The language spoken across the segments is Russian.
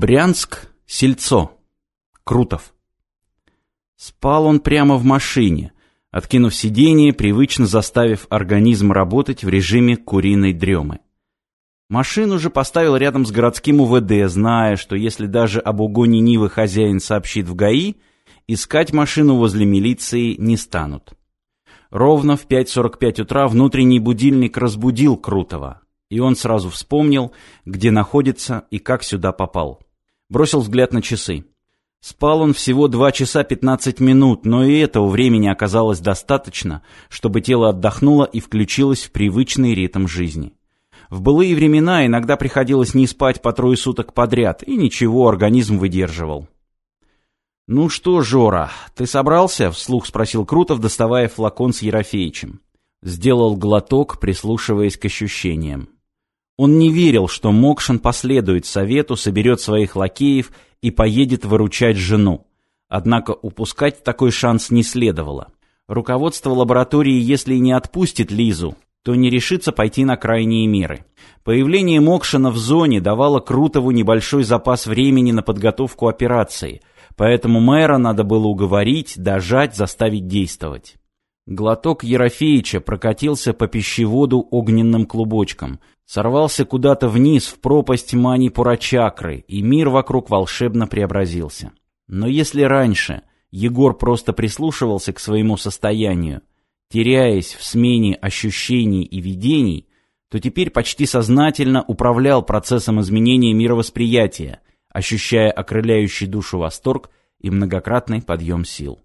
Брянск, Сельцо. Крутов. Спал он прямо в машине, откинув сиденье, привычно заставив организм работать в режиме куриной дремы. Машину же поставил рядом с городским УВД, зная, что если даже об угоне Нивы хозяин сообщит в ГАИ, искать машину возле милиции не станут. Ровно в 5.45 утра внутренний будильник разбудил Крутого и он сразу вспомнил, где находится и как сюда попал. Бросил взгляд на часы. Спал он всего 2 часа 15 минут, но и этого времени оказалось достаточно, чтобы тело отдохнуло и включилось в привычный ритм жизни. В былые времена иногда приходилось не спать по трое суток подряд, и ничего, организм выдерживал. «Ну что, Жора, ты собрался?» — вслух спросил Крутов, доставая флакон с Ерофеичем. Сделал глоток, прислушиваясь к ощущениям. Он не верил, что Мокшин последует совету, соберет своих лакеев и поедет выручать жену. Однако упускать такой шанс не следовало. Руководство лаборатории, если не отпустит Лизу, то не решится пойти на крайние меры. Появление Мокшина в зоне давало Крутову небольшой запас времени на подготовку операции, поэтому мэра надо было уговорить, дожать, заставить действовать. Глоток Ерофеича прокатился по пищеводу огненным клубочком, сорвался куда-то вниз в пропасть Манипура-чакры, и мир вокруг волшебно преобразился. Но если раньше Егор просто прислушивался к своему состоянию, теряясь в смене ощущений и видений, то теперь почти сознательно управлял процессом изменения мировосприятия, ощущая окрыляющий душу восторг и многократный подъем сил.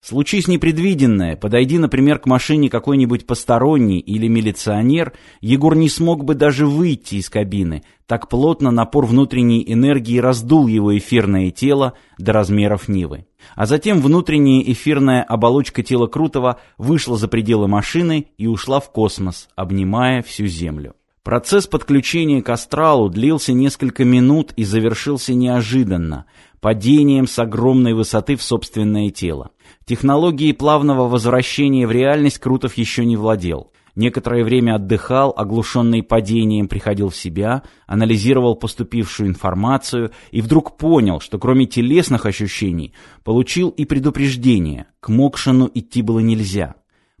Случись непредвиденное, подойди, например, к машине какой-нибудь посторонний или милиционер, Егор не смог бы даже выйти из кабины, так плотно напор внутренней энергии раздул его эфирное тело до размеров Нивы. А затем внутренняя эфирная оболочка тела Крутого вышла за пределы машины и ушла в космос, обнимая всю Землю. Процесс подключения к астралу длился несколько минут и завершился неожиданно, падением с огромной высоты в собственное тело. Технологией плавного возвращения в реальность Крутов еще не владел. Некоторое время отдыхал, оглушенный падением, приходил в себя, анализировал поступившую информацию и вдруг понял, что кроме телесных ощущений, получил и предупреждение. К Мокшину идти было нельзя.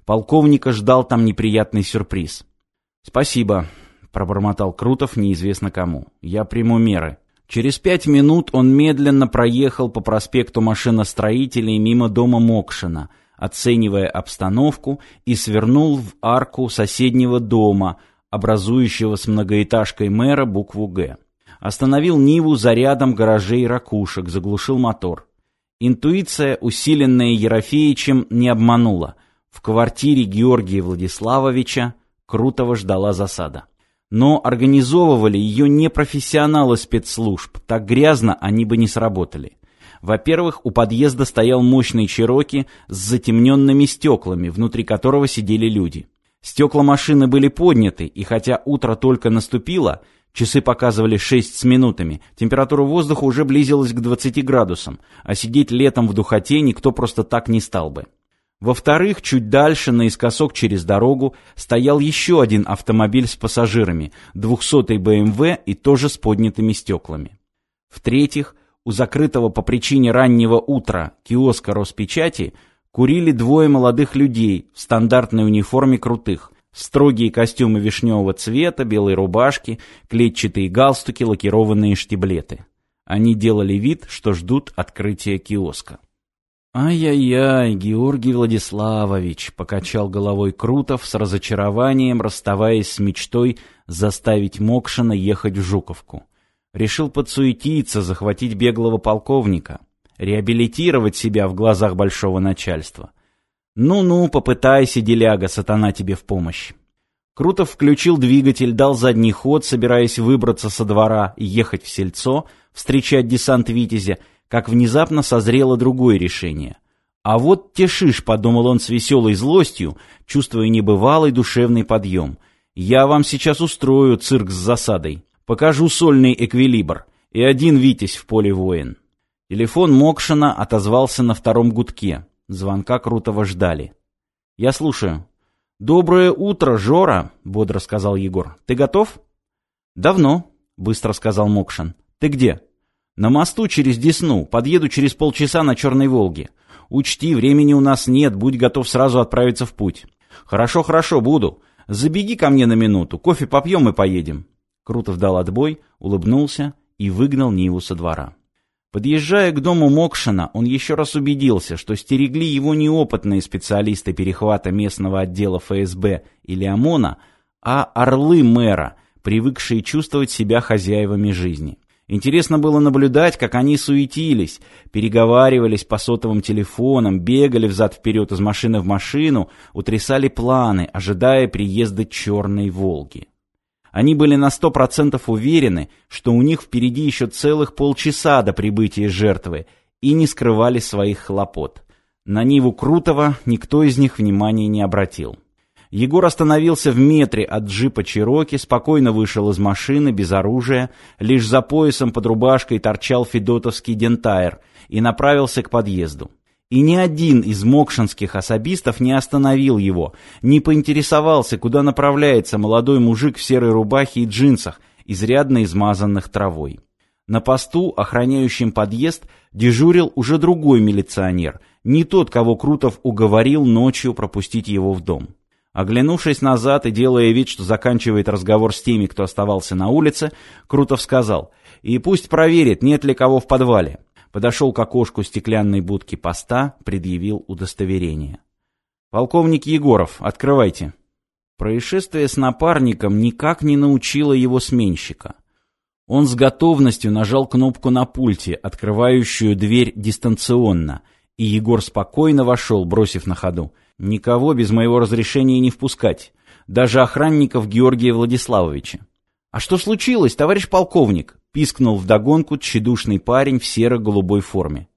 Полковника ждал там неприятный сюрприз. «Спасибо», — пробормотал Крутов неизвестно кому. «Я приму меры». Через пять минут он медленно проехал по проспекту машиностроителей мимо дома Мокшина, оценивая обстановку, и свернул в арку соседнего дома, образующего с многоэтажкой мэра букву «Г». Остановил Ниву за рядом гаражей ракушек, заглушил мотор. Интуиция, усиленная Ерофеичем, не обманула. В квартире Георгия Владиславовича Крутого ждала засада. Но организовывали ее не профессионалы спецслужб, так грязно они бы не сработали. Во-первых, у подъезда стоял мощный Чероки с затемненными стеклами, внутри которого сидели люди. Стекла машины были подняты, и хотя утро только наступило, часы показывали 6 с минутами, температура воздуха уже близилась к 20 градусам, а сидеть летом в духоте никто просто так не стал бы. Во-вторых, чуть дальше, наискосок через дорогу, стоял еще один автомобиль с пассажирами, 200-й БМВ и тоже с поднятыми стеклами. В-третьих, у закрытого по причине раннего утра киоска Роспечати курили двое молодых людей в стандартной униформе крутых, строгие костюмы вишневого цвета, белые рубашки, клетчатые галстуки, лакированные штиблеты. Они делали вид, что ждут открытия киоска. «Ай-яй-яй, Георгий Владиславович!» — покачал головой Крутов с разочарованием, расставаясь с мечтой заставить Мокшина ехать в Жуковку. Решил подсуетиться, захватить беглого полковника, реабилитировать себя в глазах большого начальства. «Ну-ну, попытайся, деляга, сатана тебе в помощь!» Крутов включил двигатель, дал задний ход, собираясь выбраться со двора и ехать в сельцо, встречать десант «Витязя», как внезапно созрело другое решение. А вот тешишь, подумал он с веселой злостью, чувствуя небывалый душевный подъем. Я вам сейчас устрою цирк с засадой. Покажу сольный эквилибр. И один Витязь в поле воин. Телефон Мокшина отозвался на втором гудке. Звонка Крутого ждали. «Я слушаю». «Доброе утро, Жора», — бодро сказал Егор. «Ты готов?» «Давно», — быстро сказал Мокшин. «Ты где?» На мосту через Десну, подъеду через полчаса на Черной Волге. Учти, времени у нас нет, будь готов сразу отправиться в путь. Хорошо, хорошо, буду. Забеги ко мне на минуту, кофе попьем и поедем. Крутов дал отбой, улыбнулся и выгнал Ниву со двора. Подъезжая к дому Мокшина, он еще раз убедился, что стерегли его неопытные специалисты перехвата местного отдела ФСБ или ОМОНа, а орлы мэра, привыкшие чувствовать себя хозяевами жизни. Интересно было наблюдать, как они суетились, переговаривались по сотовым телефонам, бегали взад-вперед из машины в машину, утрясали планы, ожидая приезда «Черной Волги». Они были на сто процентов уверены, что у них впереди еще целых полчаса до прибытия жертвы, и не скрывали своих хлопот. На Ниву Крутого никто из них внимания не обратил. Егор остановился в метре от джипа Чироки, спокойно вышел из машины без оружия, лишь за поясом под рубашкой торчал федотовский дентайр и направился к подъезду. И ни один из мокшинских особистов не остановил его, не поинтересовался, куда направляется молодой мужик в серой рубахе и джинсах, изрядно измазанных травой. На посту, охраняющем подъезд, дежурил уже другой милиционер, не тот, кого Крутов уговорил ночью пропустить его в дом. Оглянувшись назад и делая вид, что заканчивает разговор с теми, кто оставался на улице, Крутов сказал, «И пусть проверит, нет ли кого в подвале». Подошел к окошку стеклянной будки поста, предъявил удостоверение. «Полковник Егоров, открывайте». Происшествие с напарником никак не научило его сменщика. Он с готовностью нажал кнопку на пульте, открывающую дверь дистанционно, и Егор спокойно вошел, бросив на ходу – Никого без моего разрешения не впускать, даже охранников Георгия Владиславовича. «А что случилось, товарищ полковник?» — пискнул вдогонку тщедушный парень в серо-голубой форме.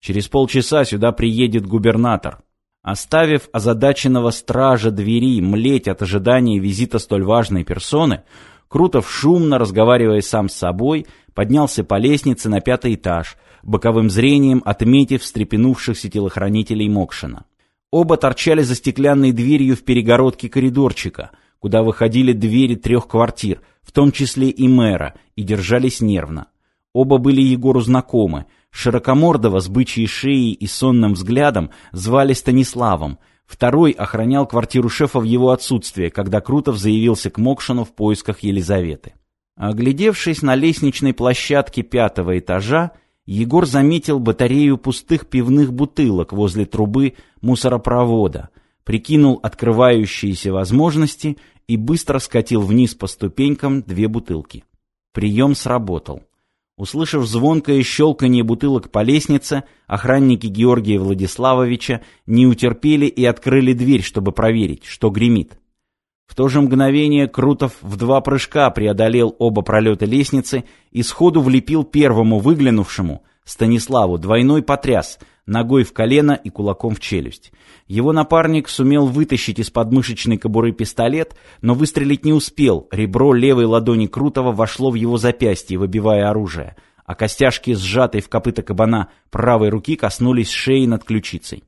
«Через полчаса сюда приедет губернатор». Оставив озадаченного стража двери млеть от ожидания визита столь важной персоны, Крутов, шумно разговаривая сам с собой, поднялся по лестнице на пятый этаж, боковым зрением отметив встрепенувшихся телохранителей Мокшина. Оба торчали за стеклянной дверью в перегородке коридорчика, куда выходили двери трех квартир, в том числе и мэра, и держались нервно. Оба были Егору знакомы. Широкомордого с бычьей шеей и сонным взглядом звали Станиславом. Второй охранял квартиру шефа в его отсутствие, когда Крутов заявился к Мокшину в поисках Елизаветы. Оглядевшись на лестничной площадке пятого этажа, Егор заметил батарею пустых пивных бутылок возле трубы мусоропровода, прикинул открывающиеся возможности и быстро скатил вниз по ступенькам две бутылки. Прием сработал. Услышав звонкое щелканье бутылок по лестнице, охранники Георгия Владиславовича не утерпели и открыли дверь, чтобы проверить, что гремит. В то же мгновение Крутов в два прыжка преодолел оба пролета лестницы и сходу влепил первому выглянувшему, Станиславу, двойной потряс, ногой в колено и кулаком в челюсть. Его напарник сумел вытащить из подмышечной кобуры пистолет, но выстрелить не успел, ребро левой ладони Крутова вошло в его запястье, выбивая оружие, а костяшки, сжатой в копыта кабана правой руки, коснулись шеи над ключицей.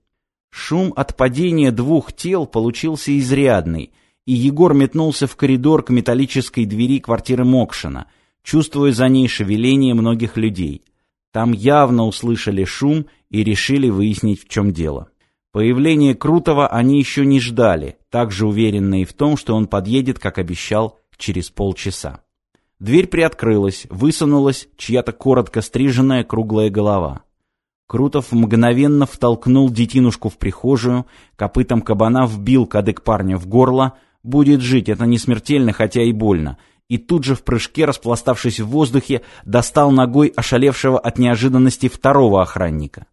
Шум от падения двух тел получился изрядный — и Егор метнулся в коридор к металлической двери квартиры Мокшина, чувствуя за ней шевеление многих людей. Там явно услышали шум и решили выяснить, в чем дело. Появление Крутого они еще не ждали, также уверенные в том, что он подъедет, как обещал, через полчаса. Дверь приоткрылась, высунулась чья-то коротко стриженная круглая голова. Крутов мгновенно втолкнул детинушку в прихожую, копытом кабана вбил кадык парня в горло, Будет жить, это не смертельно, хотя и больно. И тут же в прыжке, распластавшись в воздухе, достал ногой ошалевшего от неожиданности второго охранника.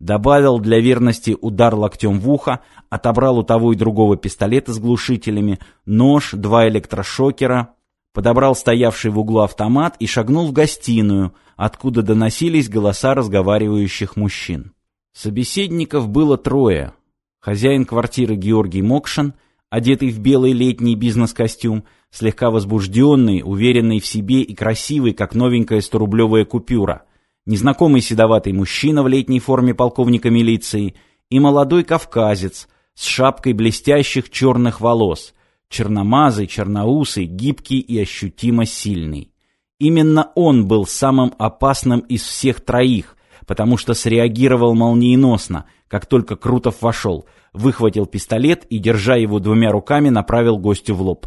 Добавил для верности удар локтем в ухо, отобрал у того и другого пистолеты с глушителями, нож, два электрошокера, подобрал стоявший в углу автомат и шагнул в гостиную, откуда доносились голоса разговаривающих мужчин. Собеседников было трое. Хозяин квартиры Георгий Мокшин — одетый в белый летний бизнес-костюм, слегка возбужденный, уверенный в себе и красивый, как новенькая сторублевая купюра, незнакомый седоватый мужчина в летней форме полковника милиции и молодой кавказец с шапкой блестящих черных волос, черномазый, черноусый, гибкий и ощутимо сильный. Именно он был самым опасным из всех троих, потому что среагировал молниеносно, как только Крутов вошел, выхватил пистолет и, держа его двумя руками, направил гостю в лоб.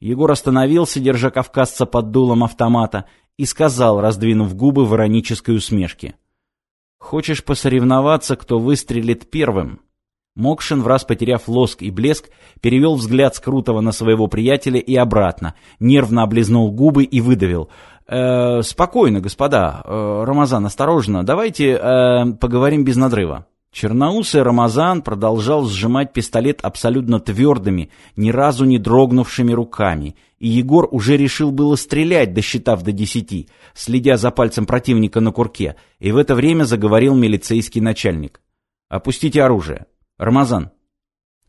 Егор остановился, держа кавказца под дулом автомата, и сказал, раздвинув губы в иронической усмешке. «Хочешь посоревноваться, кто выстрелит первым?» Мокшин, враз потеряв лоск и блеск, перевел взгляд Скрутова на своего приятеля и обратно, нервно облизнул губы и выдавил. «Э, «Спокойно, господа. Э, Рамазан, осторожно. Давайте э, поговорим без надрыва». Черноусый Рамазан продолжал сжимать пистолет абсолютно твердыми, ни разу не дрогнувшими руками, и Егор уже решил было стрелять, досчитав до десяти, следя за пальцем противника на курке, и в это время заговорил милицейский начальник. «Опустите оружие. Рамазан.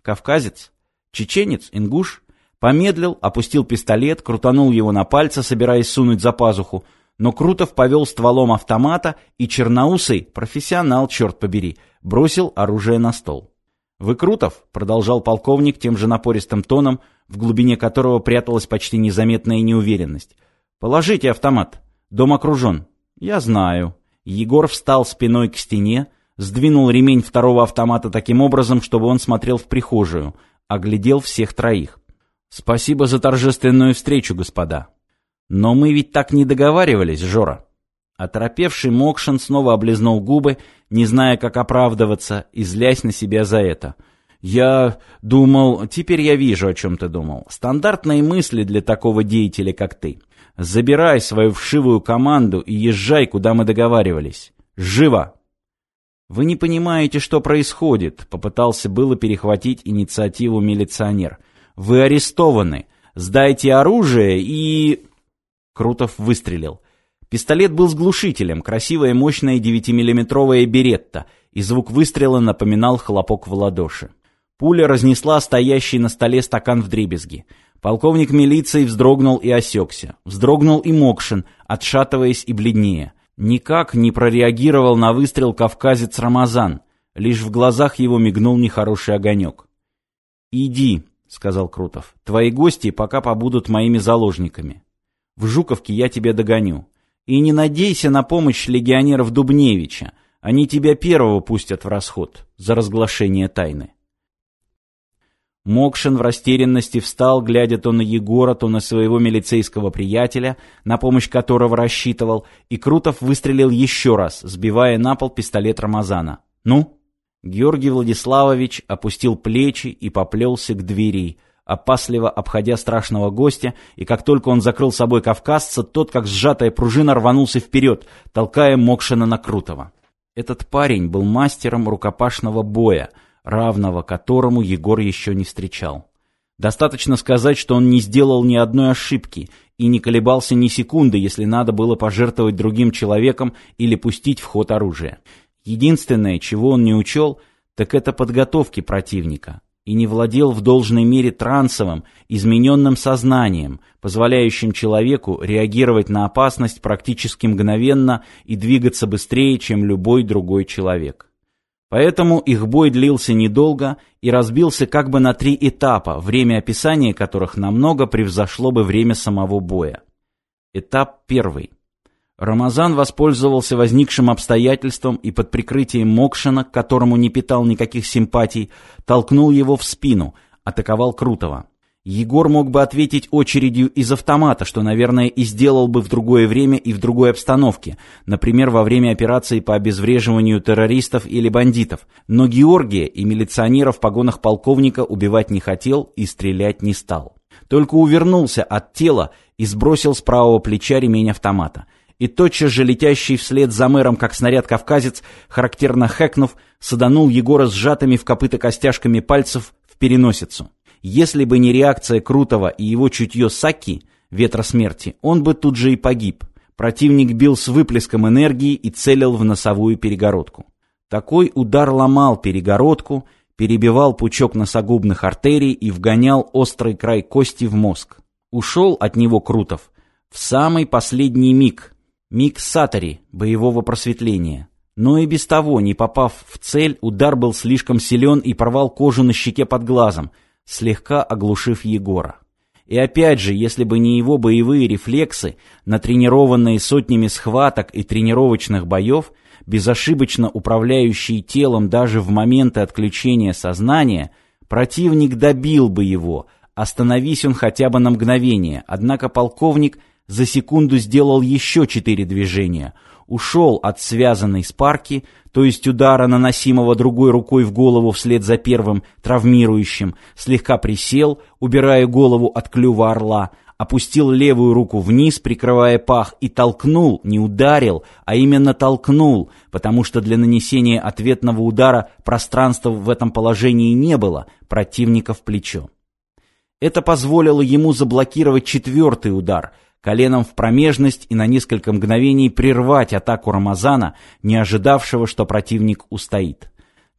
Кавказец? Чеченец? Ингуш? Помедлил, опустил пистолет, крутанул его на пальце, собираясь сунуть за пазуху, но Крутов повел стволом автомата, и Черноусый, профессионал, черт побери, бросил оружие на стол. «Вы Крутов?» — продолжал полковник тем же напористым тоном, в глубине которого пряталась почти незаметная неуверенность. «Положите автомат. Дом окружен». «Я знаю». Егор встал спиной к стене, сдвинул ремень второго автомата таким образом, чтобы он смотрел в прихожую, оглядел всех троих. «Спасибо за торжественную встречу, господа. Но мы ведь так не договаривались, Жора». Оторопевший Мокшин снова облизнул губы, не зная, как оправдываться, и злясь на себя за это. «Я думал... Теперь я вижу, о чем ты думал. Стандартные мысли для такого деятеля, как ты. Забирай свою вшивую команду и езжай, куда мы договаривались. Живо!» «Вы не понимаете, что происходит», — попытался было перехватить инициативу милиционер. «Вы арестованы. Сдайте оружие и...» Крутов выстрелил. Пистолет был с глушителем, красивая мощная 9-миллиметровая беретта, и звук выстрела напоминал хлопок в ладоши. Пуля разнесла стоящий на столе стакан в дребезги. Полковник милиции вздрогнул и осекся. Вздрогнул и Мокшин, отшатываясь и бледнее. Никак не прореагировал на выстрел кавказец Рамазан. Лишь в глазах его мигнул нехороший огонек. «Иди», — сказал Крутов. «Твои гости пока побудут моими заложниками. В Жуковке я тебя догоню. И не надейся на помощь легионеров Дубневича. Они тебя первого пустят в расход за разглашение тайны». Мокшин в растерянности встал, глядя то на Егора, то на своего милицейского приятеля, на помощь которого рассчитывал, и Крутов выстрелил еще раз, сбивая на пол пистолет Рамазана. «Ну?» Георгий Владиславович опустил плечи и поплелся к двери, опасливо обходя страшного гостя, и как только он закрыл собой кавказца, тот, как сжатая пружина, рванулся вперед, толкая Мокшина на Крутого. Этот парень был мастером рукопашного боя — равного которому Егор еще не встречал. Достаточно сказать, что он не сделал ни одной ошибки и не колебался ни секунды, если надо было пожертвовать другим человеком или пустить в ход оружие. Единственное, чего он не учел, так это подготовки противника и не владел в должной мере трансовым, измененным сознанием, позволяющим человеку реагировать на опасность практически мгновенно и двигаться быстрее, чем любой другой человек. Поэтому их бой длился недолго и разбился как бы на три этапа, время описания которых намного превзошло бы время самого боя. Этап первый. Рамазан воспользовался возникшим обстоятельством и под прикрытием Мокшина, к которому не питал никаких симпатий, толкнул его в спину, атаковал Крутого. Егор мог бы ответить очередью из автомата, что, наверное, и сделал бы в другое время и в другой обстановке, например, во время операции по обезвреживанию террористов или бандитов. Но Георгия и милиционера в погонах полковника убивать не хотел и стрелять не стал. Только увернулся от тела и сбросил с правого плеча ремень автомата. И тотчас же летящий вслед за мэром, как снаряд кавказец, характерно хэкнув, саданул Егора сжатыми в копыта костяшками пальцев в переносицу. Если бы не реакция Крутого и его чутье Саки, ветра смерти, он бы тут же и погиб. Противник бил с выплеском энергии и целил в носовую перегородку. Такой удар ломал перегородку, перебивал пучок носогубных артерий и вгонял острый край кости в мозг. Ушел от него Крутов в самый последний миг, миг сатари, боевого просветления. Но и без того, не попав в цель, удар был слишком силен и порвал кожу на щеке под глазом – слегка оглушив Егора. И опять же, если бы не его боевые рефлексы, натренированные сотнями схваток и тренировочных боев, безошибочно управляющие телом даже в моменты отключения сознания, противник добил бы его, остановись он хотя бы на мгновение, однако полковник за секунду сделал еще четыре движения – ушел от связанной спарки, то есть удара, наносимого другой рукой в голову вслед за первым травмирующим, слегка присел, убирая голову от клюва орла, опустил левую руку вниз, прикрывая пах, и толкнул, не ударил, а именно толкнул, потому что для нанесения ответного удара пространства в этом положении не было, противника в плечо. Это позволило ему заблокировать четвертый удар — коленом в промежность и на несколько мгновений прервать атаку Рамазана, не ожидавшего, что противник устоит.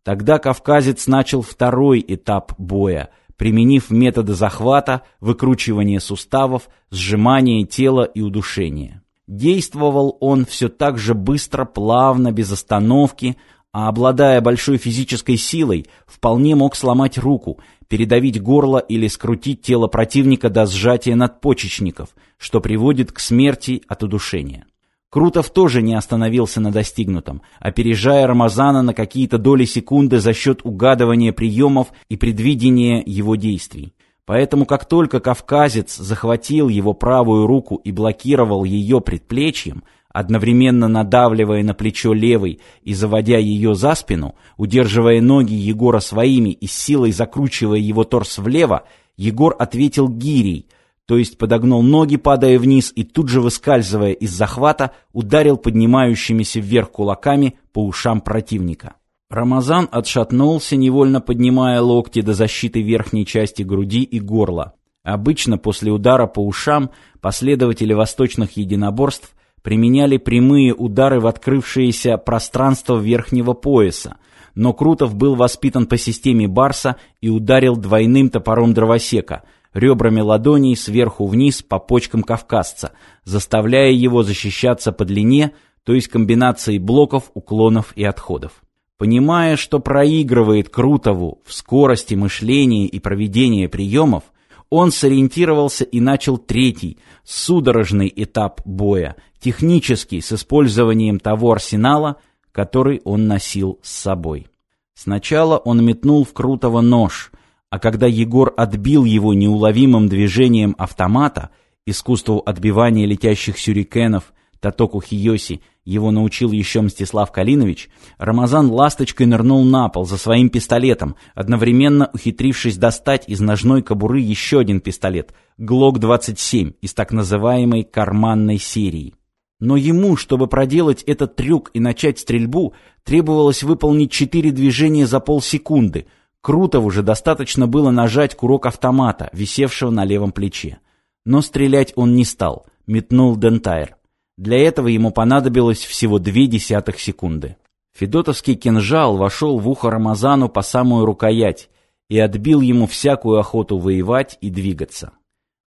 Тогда кавказец начал второй этап боя, применив методы захвата, выкручивания суставов, сжимания тела и удушения. Действовал он все так же быстро, плавно, без остановки, а обладая большой физической силой, вполне мог сломать руку, передавить горло или скрутить тело противника до сжатия надпочечников, что приводит к смерти от удушения. Крутов тоже не остановился на достигнутом, опережая Рамазана на какие-то доли секунды за счет угадывания приемов и предвидения его действий. Поэтому как только кавказец захватил его правую руку и блокировал ее предплечьем, одновременно надавливая на плечо левой и заводя ее за спину, удерживая ноги Егора своими и силой закручивая его торс влево, Егор ответил гирей, то есть подогнул ноги, падая вниз, и тут же, выскальзывая из захвата, ударил поднимающимися вверх кулаками по ушам противника. Рамазан отшатнулся, невольно поднимая локти до защиты верхней части груди и горла. Обычно после удара по ушам последователи восточных единоборств применяли прямые удары в открывшееся пространство верхнего пояса, но Крутов был воспитан по системе Барса и ударил двойным топором дровосека, ребрами ладоней сверху вниз по почкам кавказца, заставляя его защищаться по длине, то есть комбинацией блоков, уклонов и отходов. Понимая, что проигрывает Крутову в скорости мышления и проведения приемов, он сориентировался и начал третий, судорожный этап боя, технический, с использованием того арсенала, который он носил с собой. Сначала он метнул в Крутого нож, а когда Егор отбил его неуловимым движением автомата, искусству отбивания летящих сюрикенов, Татоку Хиоси его научил еще Мстислав Калинович, Рамазан ласточкой нырнул на пол за своим пистолетом, одновременно ухитрившись достать из ножной кобуры еще один пистолет, ГЛОК-27 из так называемой карманной серии. Но ему, чтобы проделать этот трюк и начать стрельбу, требовалось выполнить четыре движения за полсекунды. Крутову же достаточно было нажать курок автомата, висевшего на левом плече. Но стрелять он не стал, метнул Дентайр. Для этого ему понадобилось всего две десятых секунды. Федотовский кинжал вошел в ухо Рамазану по самую рукоять и отбил ему всякую охоту воевать и двигаться.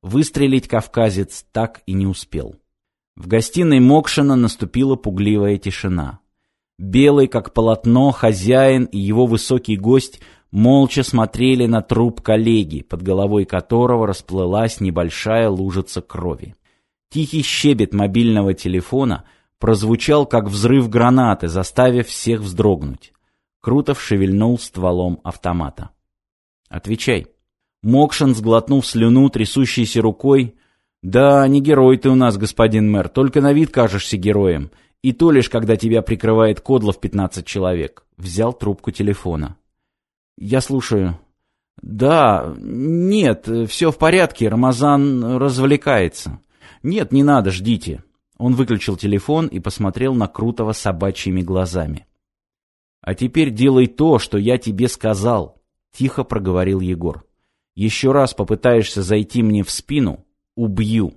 Выстрелить кавказец так и не успел. В гостиной Мокшина наступила пугливая тишина. Белый, как полотно, хозяин и его высокий гость молча смотрели на труп коллеги, под головой которого расплылась небольшая лужица крови. Тихий щебет мобильного телефона прозвучал, как взрыв гранаты, заставив всех вздрогнуть. Крутов шевельнул стволом автомата. «Отвечай». Мокшин, сглотнув слюну, трясущейся рукой, «Да, не герой ты у нас, господин мэр, только на вид кажешься героем, и то лишь, когда тебя прикрывает кодлов пятнадцать человек». Взял трубку телефона. «Я слушаю». «Да, нет, все в порядке, Рамазан развлекается». «Нет, не надо, ждите». Он выключил телефон и посмотрел на Крутого собачьими глазами. «А теперь делай то, что я тебе сказал», — тихо проговорил Егор. «Еще раз попытаешься зайти мне в спину, убью».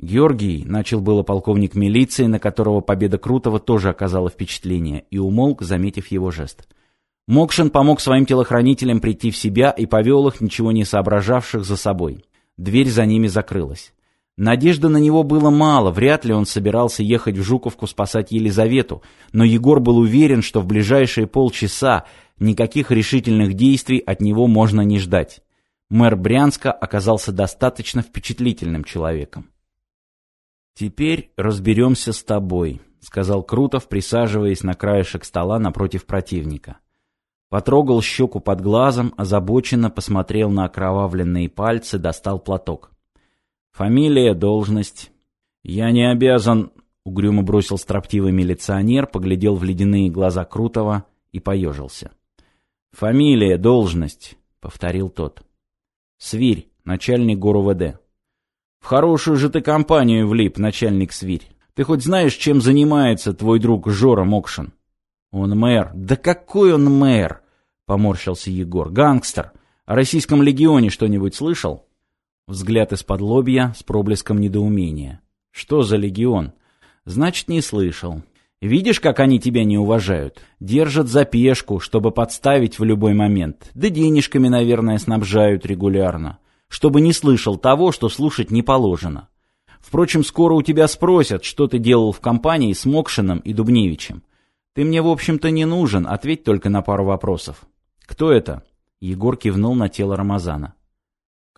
Георгий, начал было полковник милиции, на которого победа Крутого тоже оказала впечатление, и умолк, заметив его жест. Мокшин помог своим телохранителям прийти в себя и повел их, ничего не соображавших, за собой. Дверь за ними закрылась. Надежды на него было мало, вряд ли он собирался ехать в Жуковку спасать Елизавету, но Егор был уверен, что в ближайшие полчаса никаких решительных действий от него можно не ждать. Мэр Брянска оказался достаточно впечатлительным человеком. «Теперь разберемся с тобой», — сказал Крутов, присаживаясь на краешек стола напротив противника. Потрогал щеку под глазом, озабоченно посмотрел на окровавленные пальцы, достал платок. «Фамилия, должность». «Я не обязан...» — угрюмо бросил строптивый милиционер, поглядел в ледяные глаза Крутого и поежился. «Фамилия, должность», — повторил тот. «Свирь, начальник ГУРУВД». «В хорошую же ты компанию влип, начальник Свирь. Ты хоть знаешь, чем занимается твой друг Жора Мокшин?» «Он мэр». «Да какой он мэр?» — поморщился Егор. «Гангстер. О российском легионе что-нибудь слышал?» Взгляд из-под лобья с проблеском недоумения. «Что за легион?» «Значит, не слышал. Видишь, как они тебя не уважают? Держат за пешку, чтобы подставить в любой момент. Да денежками, наверное, снабжают регулярно. Чтобы не слышал того, что слушать не положено. Впрочем, скоро у тебя спросят, что ты делал в компании с Мокшиным и Дубневичем. Ты мне, в общем-то, не нужен, ответь только на пару вопросов. Кто это? Егор кивнул на тело Рамазана.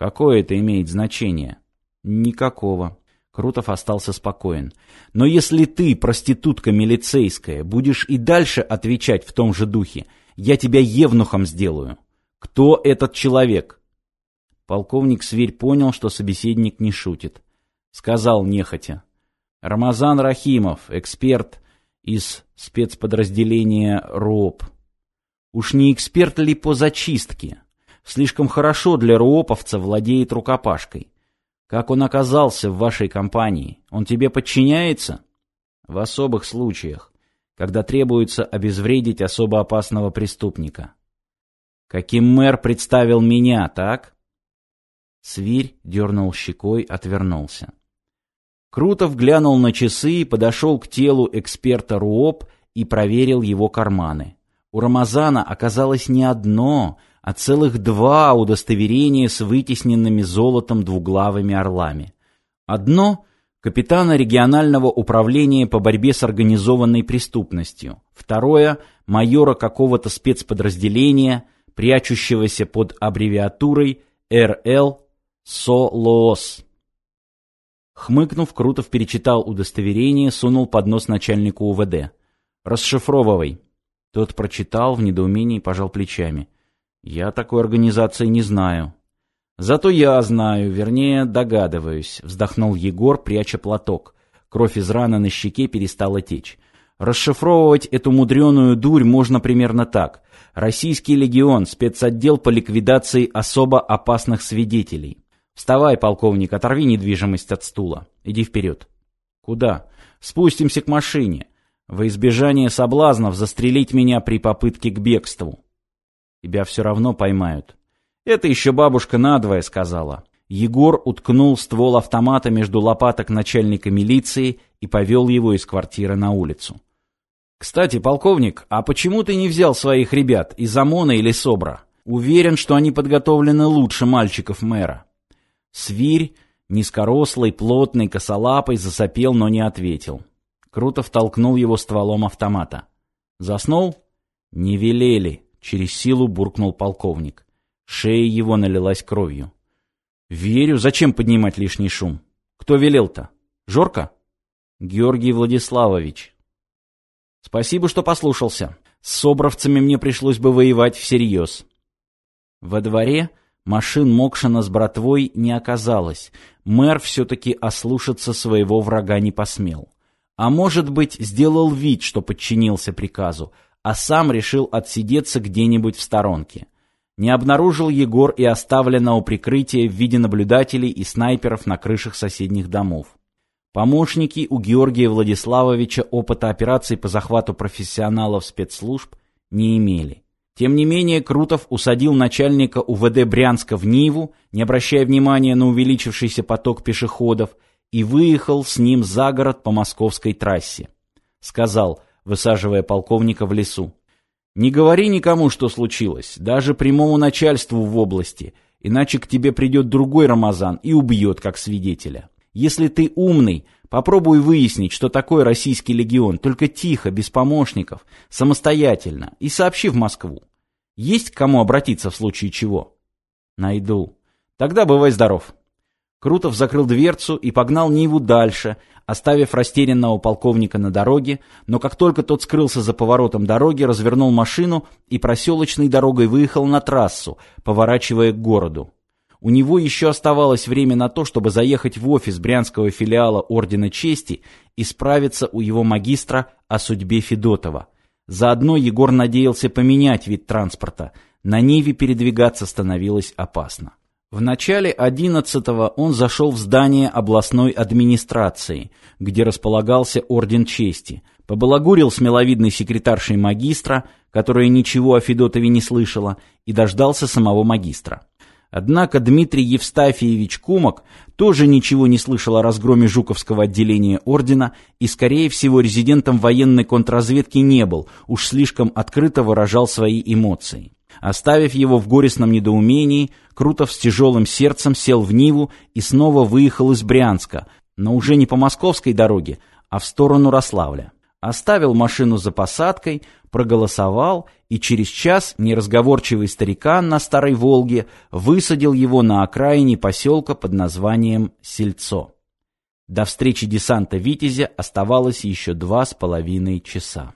Какое это имеет значение? Никакого. Крутов остался спокоен. Но если ты, проститутка милицейская, будешь и дальше отвечать в том же духе, я тебя евнухом сделаю. Кто этот человек? Полковник Сверь понял, что собеседник не шутит. Сказал нехотя. Рамазан Рахимов, эксперт из спецподразделения РОП. Уж не эксперт ли по зачистке? Слишком хорошо для РОПовца владеет рукопашкой. Как он оказался в вашей компании? Он тебе подчиняется? В особых случаях, когда требуется обезвредить особо опасного преступника. Каким мэр представил меня, так? Свирь дернул щекой, отвернулся. Крутов глянул на часы, и подошел к телу эксперта РУОП и проверил его карманы. У Рамазана оказалось не одно, а целых два удостоверения с вытесненными золотом двуглавыми орлами. Одно — капитана регионального управления по борьбе с организованной преступностью. Второе — майора какого-то спецподразделения, прячущегося под аббревиатурой РЛ СОЛОС. Хмыкнув, Крутов перечитал удостоверение, сунул под нос начальнику УВД. «Расшифровывай». Тот прочитал, в недоумении пожал плечами. Я такой организации не знаю. Зато я знаю, вернее, догадываюсь, вздохнул Егор, пряча платок. Кровь из раны на щеке перестала течь. Расшифровывать эту мудреную дурь можно примерно так. Российский легион, спецотдел по ликвидации особо опасных свидетелей. Вставай, полковник, оторви недвижимость от стула. Иди вперед. Куда? Спустимся к машине. Во избежание соблазнов застрелить меня при попытке к бегству. Тебя все равно поймают. Это еще бабушка надвое сказала. Егор уткнул ствол автомата между лопаток начальника милиции и повел его из квартиры на улицу. «Кстати, полковник, а почему ты не взял своих ребят из ОМОНа или СОБРа? Уверен, что они подготовлены лучше мальчиков мэра». Свирь, низкорослый, плотный, косолапый, засопел, но не ответил. Крутов толкнул его стволом автомата. «Заснул?» «Не велели», Через силу буркнул полковник. Шея его налилась кровью. «Верю. Зачем поднимать лишний шум? Кто велел-то? Жорка?» «Георгий Владиславович». «Спасибо, что послушался. С собровцами мне пришлось бы воевать всерьез». Во дворе машин Мокшина с братвой не оказалось. Мэр все-таки ослушаться своего врага не посмел. А может быть, сделал вид, что подчинился приказу, а сам решил отсидеться где-нибудь в сторонке. Не обнаружил Егор и оставленного прикрытия в виде наблюдателей и снайперов на крышах соседних домов. Помощники у Георгия Владиславовича опыта операций по захвату профессионалов спецслужб не имели. Тем не менее, Крутов усадил начальника УВД Брянска в Ниву, не обращая внимания на увеличившийся поток пешеходов, и выехал с ним за город по московской трассе. Сказал – высаживая полковника в лесу. «Не говори никому, что случилось, даже прямому начальству в области, иначе к тебе придет другой Рамазан и убьет как свидетеля. Если ты умный, попробуй выяснить, что такое российский легион, только тихо, без помощников, самостоятельно, и сообщи в Москву. Есть к кому обратиться в случае чего?» «Найду. Тогда бывай здоров. Крутов закрыл дверцу и погнал Ниву дальше, оставив растерянного полковника на дороге, но как только тот скрылся за поворотом дороги, развернул машину и проселочной дорогой выехал на трассу, поворачивая к городу. У него еще оставалось время на то, чтобы заехать в офис брянского филиала Ордена Чести и справиться у его магистра о судьбе Федотова. Заодно Егор надеялся поменять вид транспорта. На Ниве передвигаться становилось опасно. В начале 11-го он зашел в здание областной администрации, где располагался Орден Чести, побалагурил с миловидной секретаршей магистра, которая ничего о Федотове не слышала, и дождался самого магистра. Однако Дмитрий Евстафьевич Кумок тоже ничего не слышал о разгроме Жуковского отделения ордена и, скорее всего, резидентом военной контрразведки не был, уж слишком открыто выражал свои эмоции. Оставив его в горестном недоумении, Крутов с тяжелым сердцем сел в Ниву и снова выехал из Брянска, но уже не по московской дороге, а в сторону Рославля. Оставил машину за посадкой, проголосовал, и через час неразговорчивый старикан на Старой Волге высадил его на окраине поселка под названием Сельцо. До встречи десанта «Витязя» оставалось еще два с половиной часа.